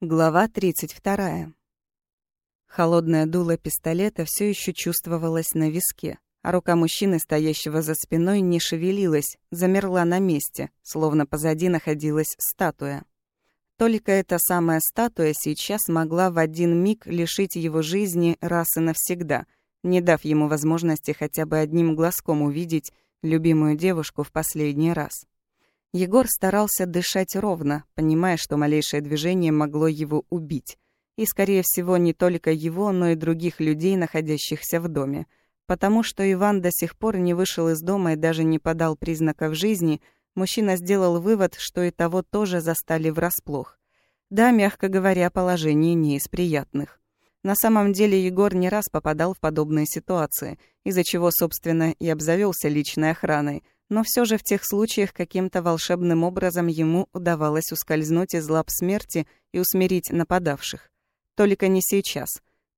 Глава 32. Холодное дуло пистолета все еще чувствовалось на виске, а рука мужчины, стоящего за спиной, не шевелилась, замерла на месте, словно позади находилась статуя. Только эта самая статуя сейчас могла в один миг лишить его жизни раз и навсегда, не дав ему возможности хотя бы одним глазком увидеть любимую девушку в последний раз. Егор старался дышать ровно, понимая, что малейшее движение могло его убить. И, скорее всего, не только его, но и других людей, находящихся в доме. Потому что Иван до сих пор не вышел из дома и даже не подал признаков жизни, мужчина сделал вывод, что и того тоже застали врасплох. Да, мягко говоря, положение не из приятных. На самом деле Егор не раз попадал в подобные ситуации, из-за чего, собственно, и обзавелся личной охраной – но все же в тех случаях каким-то волшебным образом ему удавалось ускользнуть из лап смерти и усмирить нападавших. Только не сейчас,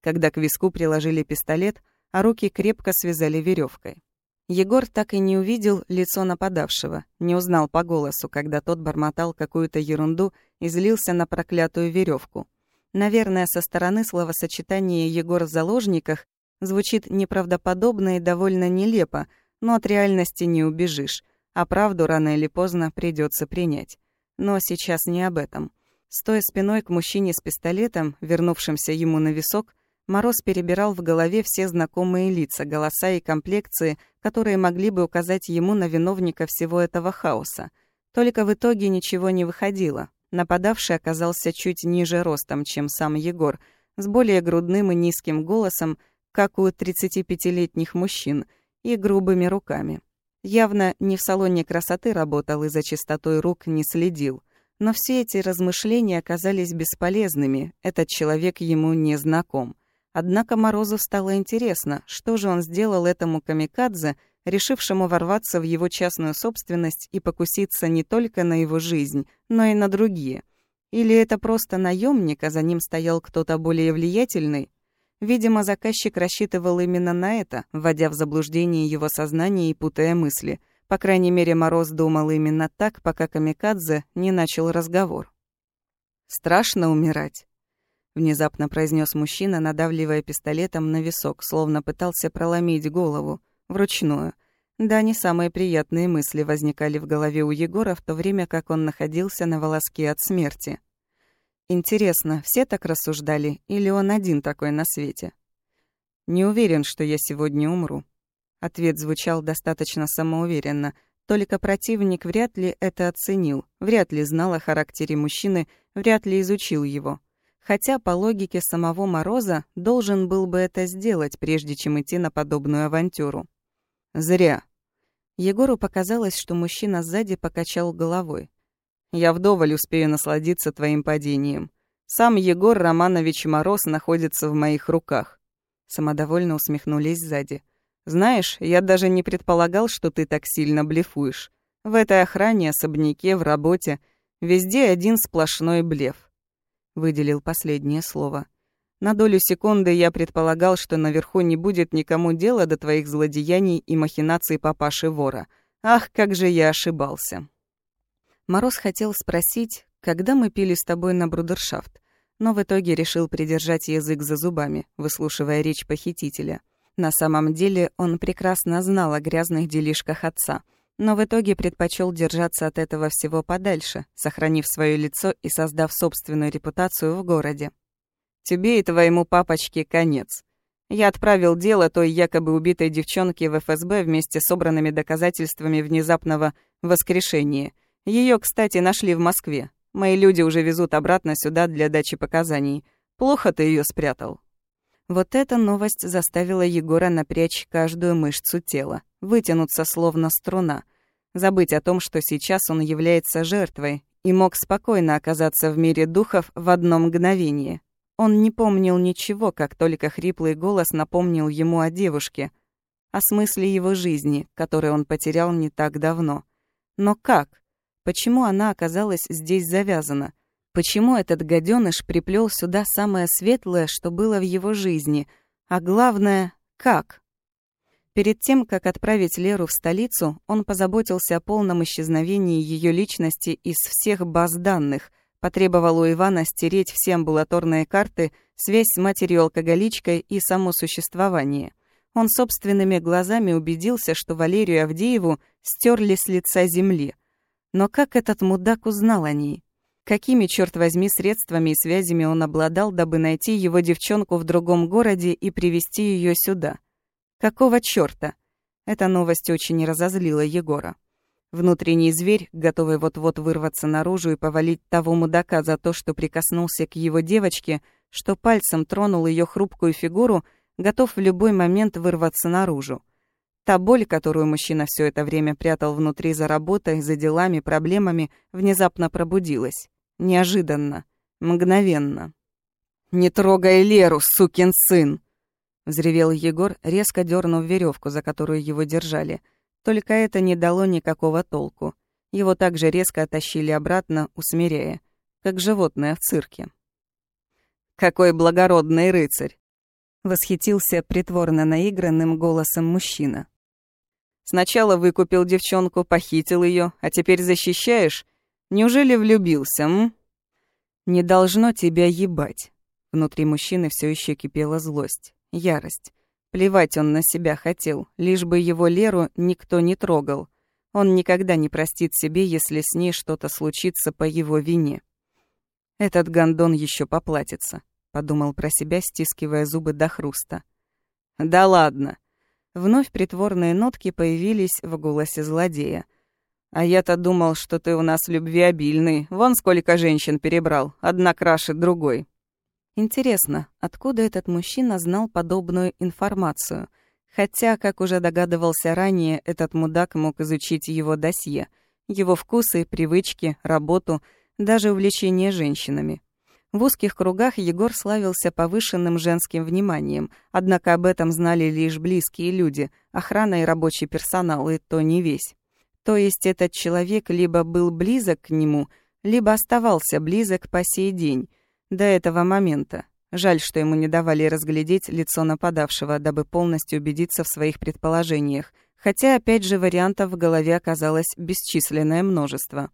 когда к виску приложили пистолет, а руки крепко связали веревкой. Егор так и не увидел лицо нападавшего, не узнал по голосу, когда тот бормотал какую-то ерунду и злился на проклятую веревку. Наверное, со стороны словосочетание «Егор в заложниках» звучит неправдоподобно и довольно нелепо, но от реальности не убежишь, а правду рано или поздно придется принять. Но сейчас не об этом. Стоя спиной к мужчине с пистолетом, вернувшимся ему на висок, Мороз перебирал в голове все знакомые лица, голоса и комплекции, которые могли бы указать ему на виновника всего этого хаоса. Только в итоге ничего не выходило. Нападавший оказался чуть ниже ростом, чем сам Егор, с более грудным и низким голосом, как у 35-летних мужчин — и грубыми руками. Явно не в салоне красоты работал и за чистотой рук не следил. Но все эти размышления оказались бесполезными, этот человек ему не знаком. Однако Морозу стало интересно, что же он сделал этому камикадзе, решившему ворваться в его частную собственность и покуситься не только на его жизнь, но и на другие. Или это просто наемник, а за ним стоял кто-то более влиятельный? Видимо, заказчик рассчитывал именно на это, вводя в заблуждение его сознание и путая мысли. По крайней мере, Мороз думал именно так, пока Камикадзе не начал разговор. «Страшно умирать», — внезапно произнес мужчина, надавливая пистолетом на висок, словно пытался проломить голову, вручную. Да, не самые приятные мысли возникали в голове у Егора в то время, как он находился на волоске от смерти. Интересно, все так рассуждали, или он один такой на свете? Не уверен, что я сегодня умру. Ответ звучал достаточно самоуверенно, только противник вряд ли это оценил, вряд ли знал о характере мужчины, вряд ли изучил его. Хотя, по логике самого Мороза, должен был бы это сделать, прежде чем идти на подобную авантюру. Зря. Егору показалось, что мужчина сзади покачал головой. Я вдоволь успею насладиться твоим падением. Сам Егор Романович Мороз находится в моих руках». Самодовольно усмехнулись сзади. «Знаешь, я даже не предполагал, что ты так сильно блефуешь. В этой охране, особняке, в работе. Везде один сплошной блеф». Выделил последнее слово. На долю секунды я предполагал, что наверху не будет никому дела до твоих злодеяний и махинаций папаши-вора. Ах, как же я ошибался. Мороз хотел спросить, когда мы пили с тобой на брудершафт, но в итоге решил придержать язык за зубами, выслушивая речь похитителя. На самом деле он прекрасно знал о грязных делишках отца, но в итоге предпочел держаться от этого всего подальше, сохранив свое лицо и создав собственную репутацию в городе. «Тебе и твоему папочке конец», я отправил дело той якобы убитой девчонке в ФСБ вместе с собранными доказательствами внезапного воскрешения. Ее, кстати, нашли в Москве. Мои люди уже везут обратно сюда для дачи показаний. Плохо ты ее спрятал». Вот эта новость заставила Егора напрячь каждую мышцу тела, вытянуться словно струна, забыть о том, что сейчас он является жертвой и мог спокойно оказаться в мире духов в одно мгновение. Он не помнил ничего, как только хриплый голос напомнил ему о девушке, о смысле его жизни, который он потерял не так давно. Но как? Почему она оказалась здесь завязана? Почему этот гаденыш приплел сюда самое светлое, что было в его жизни? А главное, как? Перед тем, как отправить Леру в столицу, он позаботился о полном исчезновении ее личности из всех баз данных, Потребовал у Ивана стереть все амбулаторные карты, связь с матерью-алкоголичкой и само существование. Он собственными глазами убедился, что Валерию Авдееву стерли с лица земли. Но как этот мудак узнал о ней? Какими, черт возьми, средствами и связями он обладал, дабы найти его девчонку в другом городе и привести ее сюда? Какого черта? Эта новость очень разозлила Егора. Внутренний зверь, готовый вот-вот вырваться наружу и повалить того мудака за то, что прикоснулся к его девочке, что пальцем тронул ее хрупкую фигуру, готов в любой момент вырваться наружу. Та боль, которую мужчина все это время прятал внутри за работой, за делами, проблемами, внезапно пробудилась. Неожиданно. Мгновенно. «Не трогай Леру, сукин сын!» Взревел Егор, резко дернув веревку, за которую его держали. Только это не дало никакого толку. Его также резко оттащили обратно, усмиряя, как животное в цирке. «Какой благородный рыцарь!» Восхитился притворно наигранным голосом мужчина. «Сначала выкупил девчонку, похитил ее, а теперь защищаешь? Неужели влюбился, м? Не должно тебя ебать. Внутри мужчины все еще кипела злость, ярость. Плевать он на себя хотел, лишь бы его Леру никто не трогал. Он никогда не простит себе, если с ней что-то случится по его вине. Этот гондон еще поплатится, подумал про себя, стискивая зубы до хруста. Да ладно. Вновь притворные нотки появились в голосе злодея. А я-то думал, что ты у нас любвеобильный. Вон сколько женщин перебрал, одна краше другой. Интересно, откуда этот мужчина знал подобную информацию? Хотя, как уже догадывался ранее, этот мудак мог изучить его досье, его вкусы, привычки, работу, даже увлечение женщинами. В узких кругах Егор славился повышенным женским вниманием, однако об этом знали лишь близкие люди, охрана и рабочий персонал, и то не весь. То есть этот человек либо был близок к нему, либо оставался близок по сей день, до этого момента. Жаль, что ему не давали разглядеть лицо нападавшего, дабы полностью убедиться в своих предположениях, хотя, опять же, вариантов в голове оказалось бесчисленное множество.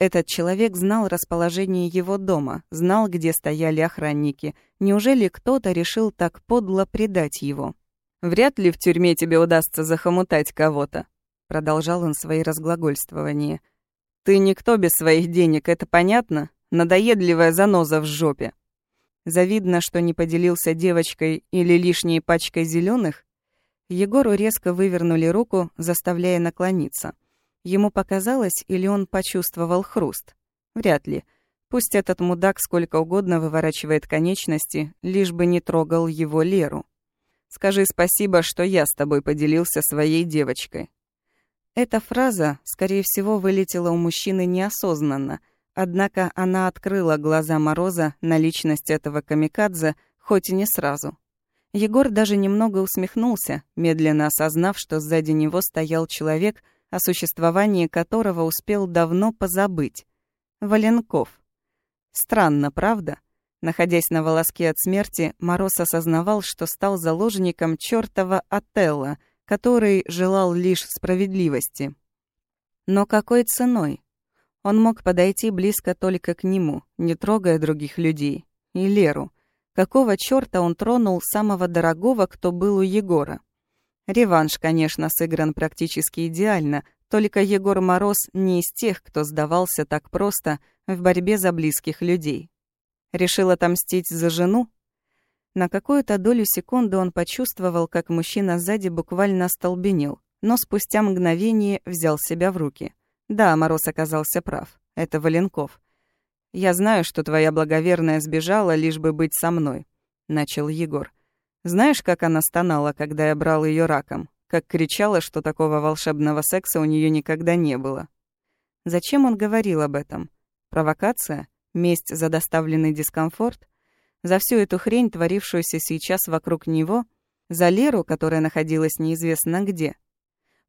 Этот человек знал расположение его дома, знал, где стояли охранники. Неужели кто-то решил так подло предать его? «Вряд ли в тюрьме тебе удастся захомутать кого-то», Продолжал он свои разглагольствования. «Ты никто без своих денег, это понятно? Надоедливая заноза в жопе». Завидно, что не поделился девочкой или лишней пачкой зеленых. Егору резко вывернули руку, заставляя наклониться. Ему показалось, или он почувствовал хруст? Вряд ли. Пусть этот мудак сколько угодно выворачивает конечности, лишь бы не трогал его Леру. Скажи спасибо, что я с тобой поделился своей девочкой. Эта фраза, скорее всего, вылетела у мужчины неосознанно, однако она открыла глаза Мороза на личность этого камикадзе, хоть и не сразу. Егор даже немного усмехнулся, медленно осознав, что сзади него стоял человек, о существовании которого успел давно позабыть. Валенков. Странно, правда? Находясь на волоске от смерти, Мороз осознавал, что стал заложником чёртова Отелла — который желал лишь справедливости. Но какой ценой? Он мог подойти близко только к нему, не трогая других людей. И Леру. Какого чёрта он тронул самого дорогого, кто был у Егора? Реванш, конечно, сыгран практически идеально, только Егор Мороз не из тех, кто сдавался так просто в борьбе за близких людей. Решил отомстить за жену? На какую-то долю секунды он почувствовал, как мужчина сзади буквально остолбенел, но спустя мгновение взял себя в руки. Да, Мороз оказался прав. Это Валенков. «Я знаю, что твоя благоверная сбежала, лишь бы быть со мной», — начал Егор. «Знаешь, как она стонала, когда я брал ее раком? Как кричала, что такого волшебного секса у нее никогда не было?» Зачем он говорил об этом? Провокация? Месть за доставленный дискомфорт? за всю эту хрень, творившуюся сейчас вокруг него, за Леру, которая находилась неизвестно где.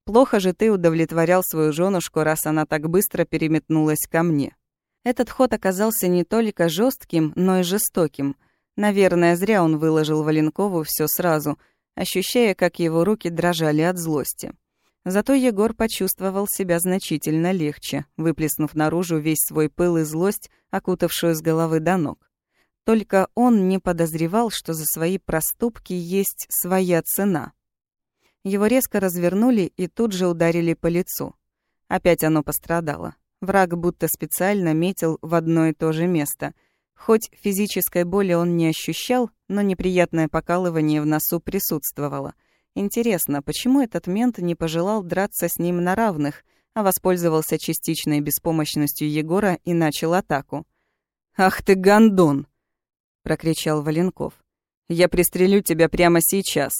Плохо же ты удовлетворял свою женушку, раз она так быстро переметнулась ко мне. Этот ход оказался не только жестким, но и жестоким. Наверное, зря он выложил Валенкову все сразу, ощущая, как его руки дрожали от злости. Зато Егор почувствовал себя значительно легче, выплеснув наружу весь свой пыл и злость, окутавшую с головы до ног. Только он не подозревал, что за свои проступки есть своя цена. Его резко развернули и тут же ударили по лицу. Опять оно пострадало. Враг будто специально метил в одно и то же место. Хоть физической боли он не ощущал, но неприятное покалывание в носу присутствовало — Интересно, почему этот мент не пожелал драться с ним на равных, а воспользовался частичной беспомощностью Егора и начал атаку? «Ах ты, гондон!» — прокричал Валенков. «Я пристрелю тебя прямо сейчас!»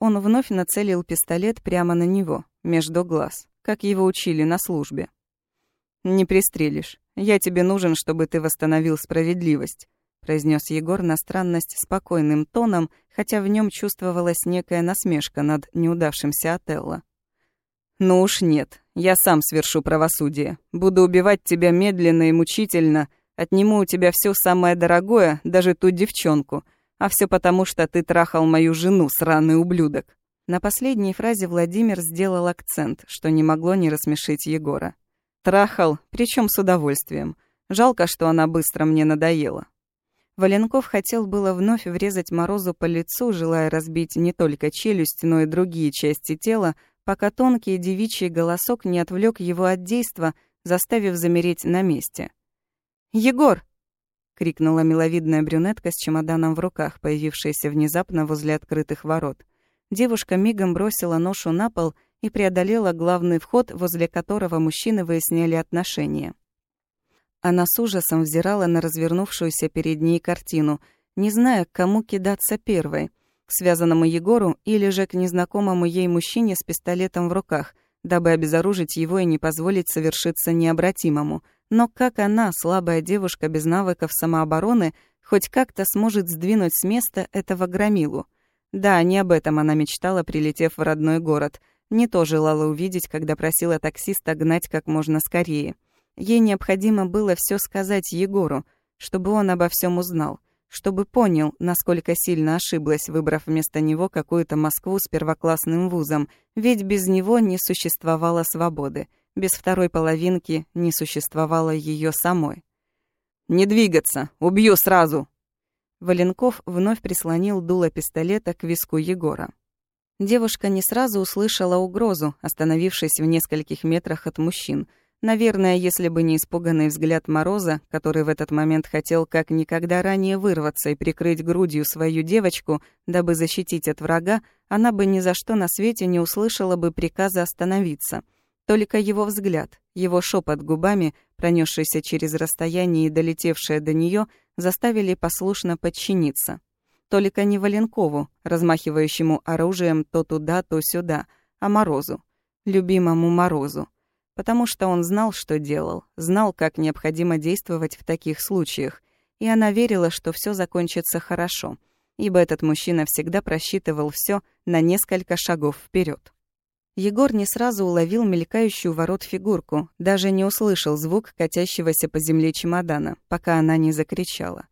Он вновь нацелил пистолет прямо на него, между глаз, как его учили на службе. «Не пристрелишь. Я тебе нужен, чтобы ты восстановил справедливость произнес Егор на странность спокойным тоном, хотя в нем чувствовалась некая насмешка над неудавшимся Отелло. «Ну уж нет, я сам свершу правосудие. Буду убивать тебя медленно и мучительно, отниму у тебя все самое дорогое, даже ту девчонку, а все потому, что ты трахал мою жену, сраный ублюдок». На последней фразе Владимир сделал акцент, что не могло не рассмешить Егора. «Трахал, причем с удовольствием. Жалко, что она быстро мне надоела. Валенков хотел было вновь врезать Морозу по лицу, желая разбить не только челюсть, но и другие части тела, пока тонкий девичий голосок не отвлек его от действа, заставив замереть на месте. «Егор!» — крикнула миловидная брюнетка с чемоданом в руках, появившаяся внезапно возле открытых ворот. Девушка мигом бросила ношу на пол и преодолела главный вход, возле которого мужчины выясняли отношения. Она с ужасом взирала на развернувшуюся перед ней картину, не зная, к кому кидаться первой, к связанному Егору или же к незнакомому ей мужчине с пистолетом в руках, дабы обезоружить его и не позволить совершиться необратимому. Но как она, слабая девушка без навыков самообороны, хоть как-то сможет сдвинуть с места этого громилу? Да, не об этом она мечтала, прилетев в родной город. Не то желала увидеть, когда просила таксиста гнать как можно скорее. Ей необходимо было все сказать Егору, чтобы он обо всем узнал, чтобы понял, насколько сильно ошиблась, выбрав вместо него какую-то Москву с первоклассным вузом, ведь без него не существовало свободы, без второй половинки не существовало ее самой. «Не двигаться! Убью сразу!» Валенков вновь прислонил дуло пистолета к виску Егора. Девушка не сразу услышала угрозу, остановившись в нескольких метрах от мужчин — Наверное, если бы не испуганный взгляд Мороза, который в этот момент хотел как никогда ранее вырваться и прикрыть грудью свою девочку, дабы защитить от врага, она бы ни за что на свете не услышала бы приказа остановиться. Только его взгляд, его шепот губами, пронесшийся через расстояние и долетевшее до нее, заставили послушно подчиниться. Только не Валенкову, размахивающему оружием то туда, то сюда, а Морозу, любимому Морозу потому что он знал, что делал, знал, как необходимо действовать в таких случаях, и она верила, что все закончится хорошо, ибо этот мужчина всегда просчитывал все на несколько шагов вперед. Егор не сразу уловил мелькающую ворот фигурку, даже не услышал звук катящегося по земле чемодана, пока она не закричала.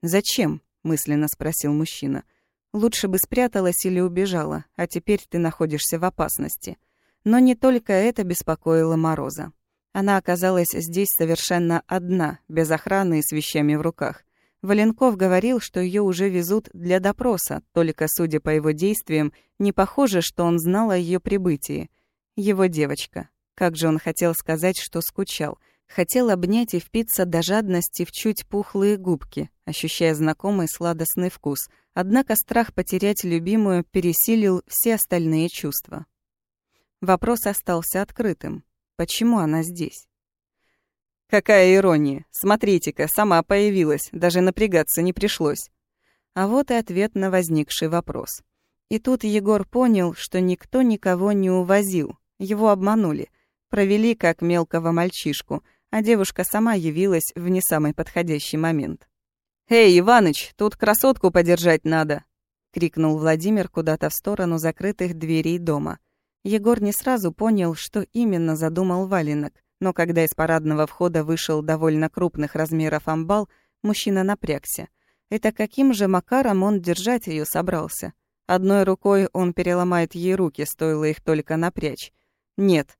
«Зачем?» — мысленно спросил мужчина. «Лучше бы спряталась или убежала, а теперь ты находишься в опасности». Но не только это беспокоило Мороза. Она оказалась здесь совершенно одна, без охраны и с вещами в руках. Валенков говорил, что ее уже везут для допроса, только, судя по его действиям, не похоже, что он знал о ее прибытии. Его девочка. Как же он хотел сказать, что скучал. Хотел обнять и впиться до жадности в чуть пухлые губки, ощущая знакомый сладостный вкус. Однако страх потерять любимую пересилил все остальные чувства. Вопрос остался открытым. Почему она здесь? Какая ирония. Смотрите-ка, сама появилась, даже напрягаться не пришлось. А вот и ответ на возникший вопрос. И тут Егор понял, что никто никого не увозил. Его обманули. Провели как мелкого мальчишку, а девушка сама явилась в не самый подходящий момент. «Эй, Иваныч, тут красотку подержать надо!» — крикнул Владимир куда-то в сторону закрытых дверей дома — Егор не сразу понял, что именно задумал валенок, но когда из парадного входа вышел довольно крупных размеров амбал, мужчина напрягся. Это каким же макаром он держать ее собрался? Одной рукой он переломает ей руки, стоило их только напрячь. Нет,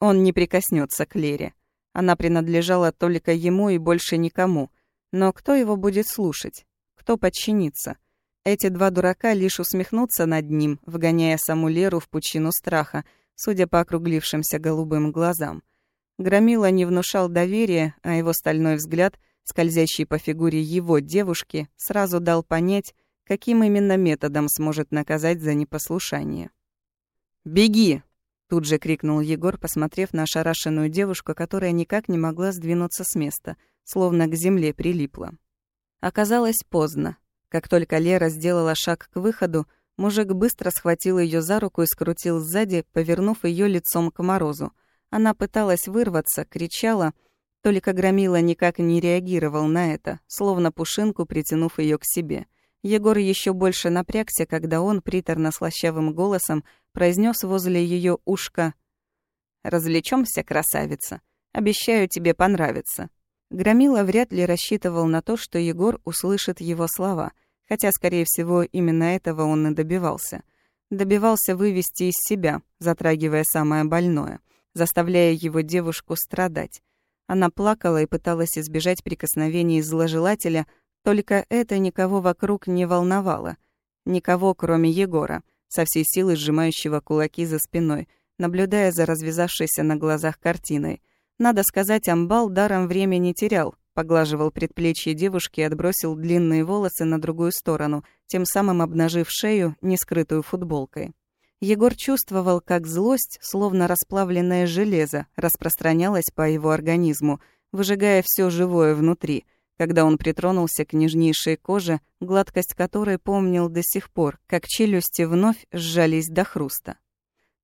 он не прикоснется к Лере. Она принадлежала только ему и больше никому. Но кто его будет слушать? Кто подчинится? Эти два дурака лишь усмехнутся над ним, вгоняя саму Леру в пучину страха, судя по округлившимся голубым глазам. Громила не внушал доверия, а его стальной взгляд, скользящий по фигуре его девушки, сразу дал понять, каким именно методом сможет наказать за непослушание. «Беги!» — тут же крикнул Егор, посмотрев на ошарашенную девушку, которая никак не могла сдвинуться с места, словно к земле прилипла. Оказалось поздно. Как только Лера сделала шаг к выходу, мужик быстро схватил ее за руку и скрутил сзади, повернув ее лицом к морозу. Она пыталась вырваться, кричала, только Громила никак не реагировал на это, словно пушинку притянув ее к себе — Егор еще больше напрягся, когда он приторно-слащавым голосом произнес возле ее ушка «Развлечемся, красавица. Обещаю, тебе понравится». Громила вряд ли рассчитывал на то, что Егор услышит его слова, хотя, скорее всего, именно этого он и добивался. Добивался вывести из себя, затрагивая самое больное, заставляя его девушку страдать. Она плакала и пыталась избежать прикосновений зложелателя, только это никого вокруг не волновало. Никого, кроме Егора, со всей силы сжимающего кулаки за спиной, наблюдая за развязавшейся на глазах картиной. Надо сказать, амбал даром время не терял, поглаживал предплечье девушки и отбросил длинные волосы на другую сторону, тем самым обнажив шею, не скрытую футболкой. Егор чувствовал, как злость, словно расплавленное железо, распространялась по его организму, выжигая все живое внутри — когда он притронулся к нежнейшей коже, гладкость которой помнил до сих пор, как челюсти вновь сжались до хруста.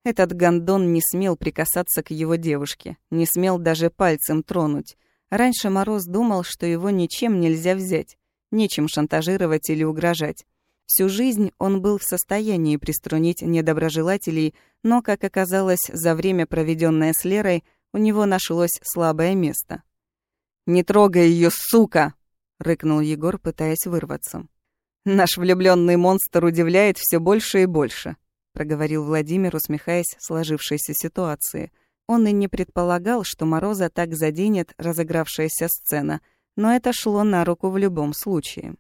Этот гондон не смел прикасаться к его девушке, не смел даже пальцем тронуть. Раньше Мороз думал, что его ничем нельзя взять, нечем шантажировать или угрожать. Всю жизнь он был в состоянии приструнить недоброжелателей, но, как оказалось, за время, проведенное с Лерой, у него нашлось слабое место. «Не трогай ее, сука!» — рыкнул Егор, пытаясь вырваться. «Наш влюбленный монстр удивляет все больше и больше», — проговорил Владимир, усмехаясь сложившейся ситуации. Он и не предполагал, что Мороза так заденет разыгравшаяся сцена, но это шло на руку в любом случае.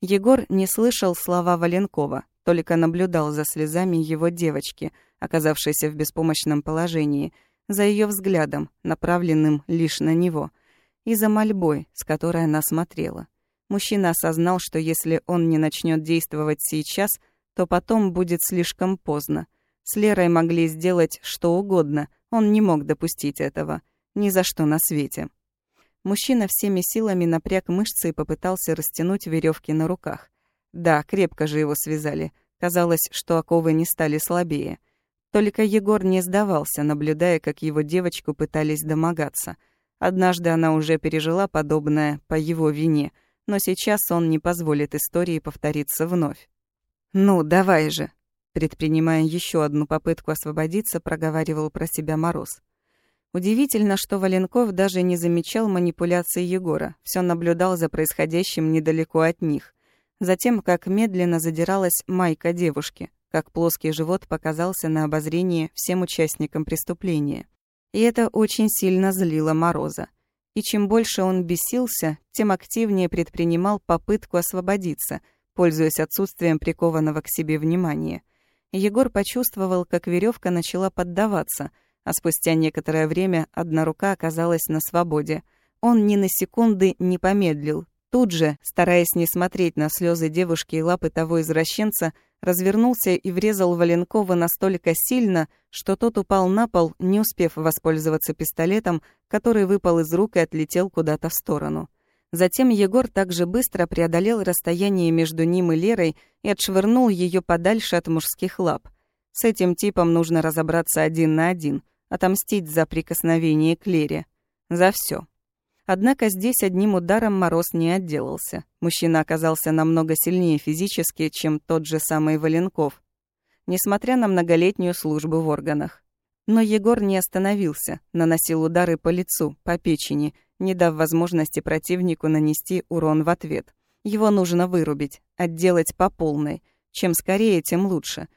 Егор не слышал слова Валенкова, только наблюдал за слезами его девочки, оказавшейся в беспомощном положении, за ее взглядом, направленным лишь на него — и за мольбой, с которой она смотрела. Мужчина осознал, что если он не начнет действовать сейчас, то потом будет слишком поздно. С Лерой могли сделать что угодно, он не мог допустить этого. Ни за что на свете. Мужчина всеми силами напряг мышцы и попытался растянуть веревки на руках. Да, крепко же его связали. Казалось, что оковы не стали слабее. Только Егор не сдавался, наблюдая, как его девочку пытались домогаться — Однажды она уже пережила подобное по его вине, но сейчас он не позволит истории повториться вновь. «Ну, давай же!» Предпринимая еще одну попытку освободиться, проговаривал про себя Мороз. Удивительно, что Валенков даже не замечал манипуляции Егора, все наблюдал за происходящим недалеко от них. Затем, как медленно задиралась майка девушки, как плоский живот показался на обозрении всем участникам преступления. И это очень сильно злило Мороза. И чем больше он бесился, тем активнее предпринимал попытку освободиться, пользуясь отсутствием прикованного к себе внимания. Егор почувствовал, как веревка начала поддаваться, а спустя некоторое время одна рука оказалась на свободе. Он ни на секунды не помедлил. Тут же, стараясь не смотреть на слезы девушки и лапы того извращенца, развернулся и врезал Валенкова настолько сильно, что тот упал на пол, не успев воспользоваться пистолетом, который выпал из рук и отлетел куда-то в сторону. Затем Егор также быстро преодолел расстояние между ним и Лерой и отшвырнул ее подальше от мужских лап. С этим типом нужно разобраться один на один, отомстить за прикосновение к Лере. За все. Однако здесь одним ударом Мороз не отделался. Мужчина оказался намного сильнее физически, чем тот же самый Валенков, несмотря на многолетнюю службу в органах. Но Егор не остановился, наносил удары по лицу, по печени, не дав возможности противнику нанести урон в ответ. Его нужно вырубить, отделать по полной. Чем скорее, тем лучше.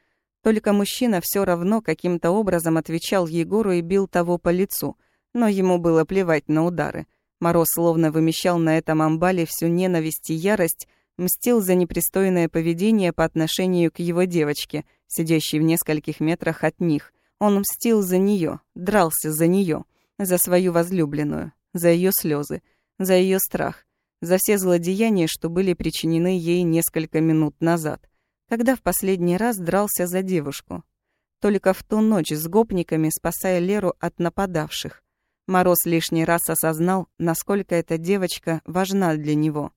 Только мужчина все равно каким-то образом отвечал Егору и бил того по лицу, но ему было плевать на удары. Мороз словно вымещал на этом амбале всю ненависть и ярость, мстил за непристойное поведение по отношению к его девочке, сидящей в нескольких метрах от них. Он мстил за нее, дрался за нее, за свою возлюбленную, за ее слезы, за ее страх, за все злодеяния, что были причинены ей несколько минут назад когда в последний раз дрался за девушку. Только в ту ночь с гопниками, спасая Леру от нападавших. Мороз лишний раз осознал, насколько эта девочка важна для него.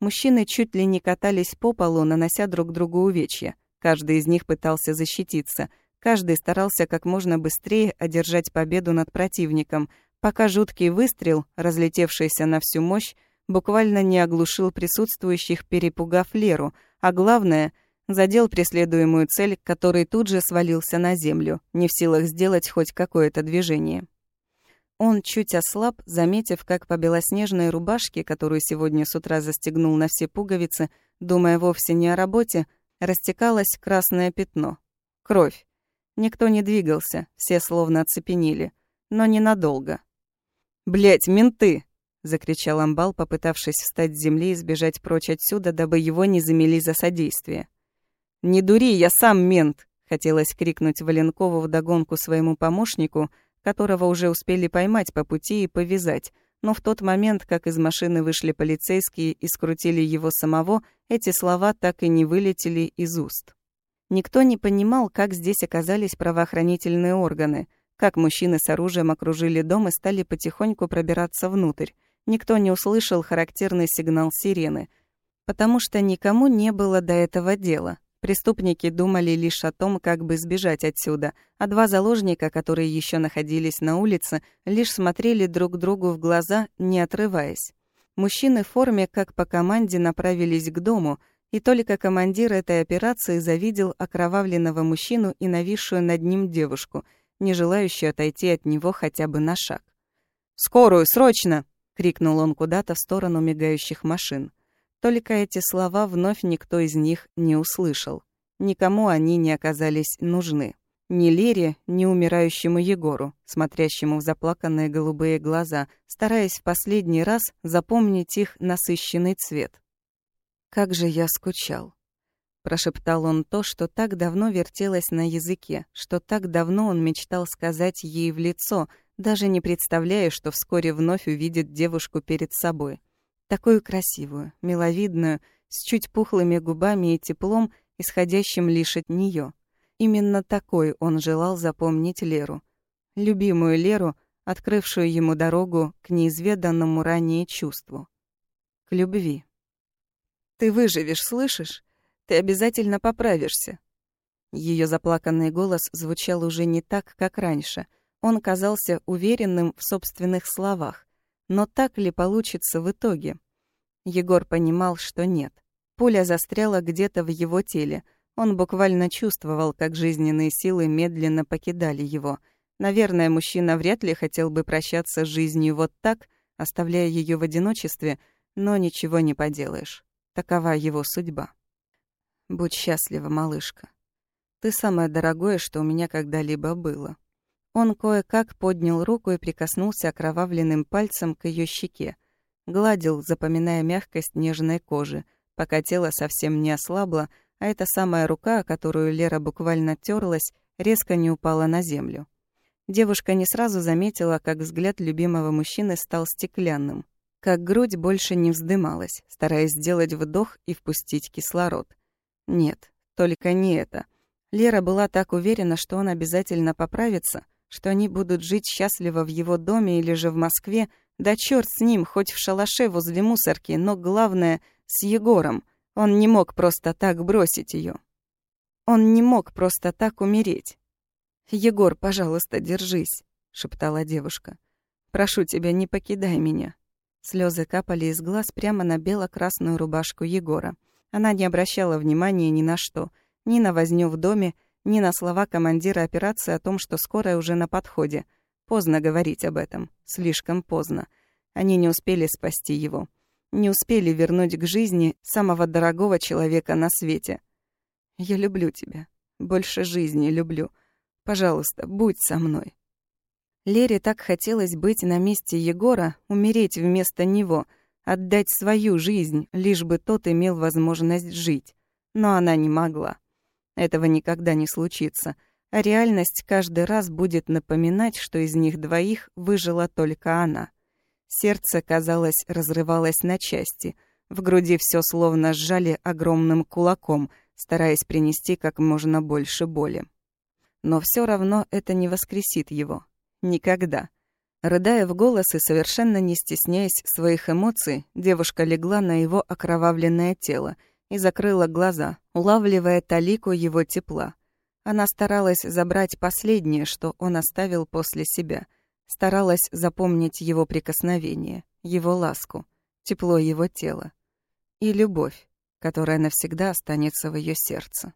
Мужчины чуть ли не катались по полу, нанося друг другу увечья. Каждый из них пытался защититься. Каждый старался как можно быстрее одержать победу над противником, пока жуткий выстрел, разлетевшийся на всю мощь, буквально не оглушил присутствующих, перепугав Леру, а главное — задел преследуемую цель, который тут же свалился на землю, не в силах сделать хоть какое-то движение. Он чуть ослаб, заметив, как по белоснежной рубашке, которую сегодня с утра застегнул на все пуговицы, думая вовсе не о работе, растекалось красное пятно. Кровь. Никто не двигался, все словно оцепенели. Но ненадолго. «Блядь, менты!» — закричал Амбал, попытавшись встать с земли и сбежать прочь отсюда, дабы его не замели за содействие. «Не дури, я сам мент!» — хотелось крикнуть Валенкову вдогонку своему помощнику, которого уже успели поймать по пути и повязать. Но в тот момент, как из машины вышли полицейские и скрутили его самого, эти слова так и не вылетели из уст. Никто не понимал, как здесь оказались правоохранительные органы, как мужчины с оружием окружили дом и стали потихоньку пробираться внутрь. Никто не услышал характерный сигнал сирены, потому что никому не было до этого дела. Преступники думали лишь о том, как бы сбежать отсюда, а два заложника, которые еще находились на улице, лишь смотрели друг другу в глаза, не отрываясь. Мужчины в форме, как по команде, направились к дому, и только командир этой операции завидел окровавленного мужчину и нависшую над ним девушку, не желающую отойти от него хотя бы на шаг. «Скорую, срочно!» — крикнул он куда-то в сторону мигающих машин. Только эти слова вновь никто из них не услышал. Никому они не оказались нужны. Ни Лере, ни умирающему Егору, смотрящему в заплаканные голубые глаза, стараясь в последний раз запомнить их насыщенный цвет. «Как же я скучал!» Прошептал он то, что так давно вертелось на языке, что так давно он мечтал сказать ей в лицо, даже не представляя, что вскоре вновь увидит девушку перед собой. Такую красивую, миловидную, с чуть пухлыми губами и теплом, исходящим лишь от нее. Именно такой он желал запомнить Леру. Любимую Леру, открывшую ему дорогу к неизведанному ранее чувству. К любви. «Ты выживешь, слышишь? Ты обязательно поправишься». Ее заплаканный голос звучал уже не так, как раньше. Он казался уверенным в собственных словах. Но так ли получится в итоге? Егор понимал, что нет. Пуля застряла где-то в его теле. Он буквально чувствовал, как жизненные силы медленно покидали его. Наверное, мужчина вряд ли хотел бы прощаться с жизнью вот так, оставляя ее в одиночестве, но ничего не поделаешь. Такова его судьба. Будь счастлива, малышка. Ты самое дорогое, что у меня когда-либо было. Он кое-как поднял руку и прикоснулся окровавленным пальцем к ее щеке. Гладил, запоминая мягкость нежной кожи, пока тело совсем не ослабло, а эта самая рука, которую Лера буквально терлась, резко не упала на землю. Девушка не сразу заметила, как взгляд любимого мужчины стал стеклянным, как грудь больше не вздымалась, стараясь сделать вдох и впустить кислород. Нет, только не это. Лера была так уверена, что он обязательно поправится — что они будут жить счастливо в его доме или же в Москве, да черт с ним, хоть в шалаше возле мусорки, но главное — с Егором. Он не мог просто так бросить ее. Он не мог просто так умереть. «Егор, пожалуйста, держись», — шептала девушка. «Прошу тебя, не покидай меня». Слезы капали из глаз прямо на бело-красную рубашку Егора. Она не обращала внимания ни на что, ни на возню в доме, ни на слова командира операции о том, что скорая уже на подходе. Поздно говорить об этом. Слишком поздно. Они не успели спасти его. Не успели вернуть к жизни самого дорогого человека на свете. Я люблю тебя. Больше жизни люблю. Пожалуйста, будь со мной». Лере так хотелось быть на месте Егора, умереть вместо него, отдать свою жизнь, лишь бы тот имел возможность жить. Но она не могла. Этого никогда не случится, а реальность каждый раз будет напоминать, что из них двоих выжила только она. Сердце, казалось, разрывалось на части. В груди все словно сжали огромным кулаком, стараясь принести как можно больше боли. Но все равно это не воскресит его. Никогда. Рыдая в голос и совершенно не стесняясь своих эмоций, девушка легла на его окровавленное тело и закрыла глаза, улавливая талику его тепла. Она старалась забрать последнее, что он оставил после себя. Старалась запомнить его прикосновение, его ласку, тепло его тела. И любовь, которая навсегда останется в ее сердце.